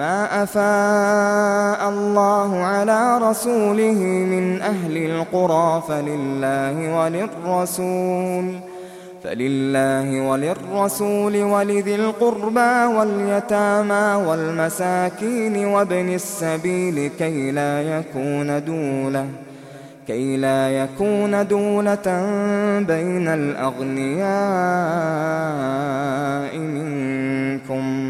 ما أفاء الله على رسوله من أهل القرى فلله وللرسول فلله وللرسول ولذي القربى واليتامى والمساكين وابن السبيل كي لا يكون دولة كي لا يكون دولة بين الأغنياء منكم.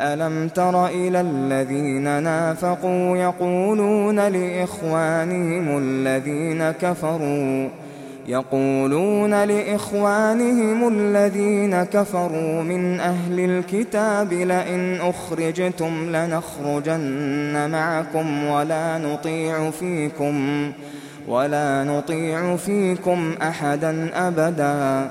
ألم تر إلى الذين نافقوا يقولون لإخوانهم الذين كفروا يقولون لإخوانهم الذين كفروا من أهل الكتاب لئن أخرجتم لنخرجن معكم ولا نطيع فيكم ولا نطيع فيكم أحدا أبدا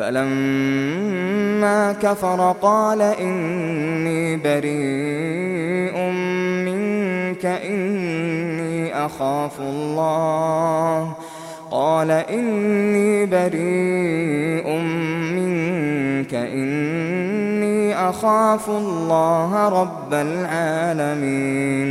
فلما كفر قال إني بريء منك إني أخاف الله. قال إني بريء منك إني أخاف الله رب العالمين.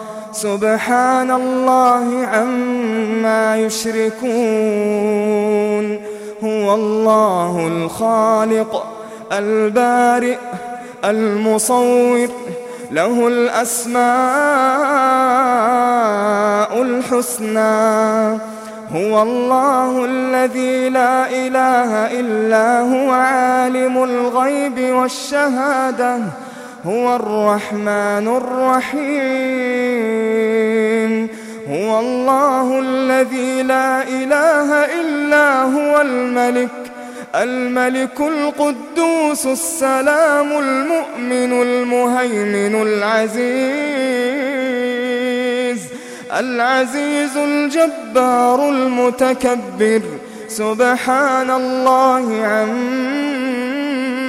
سبحان الله عما يشركون. هو الله الخالق البارئ المصور له الأسماء الحسنى. هو الله الذي لا إله إلا هو عالم الغيب والشهادة. هو الرحمن الرحيم. هو الله الذي لا إله إلا هو الملك. الملك القدوس السلام المؤمن المهيمن العزيز. العزيز الجبار المتكبر. سبحان الله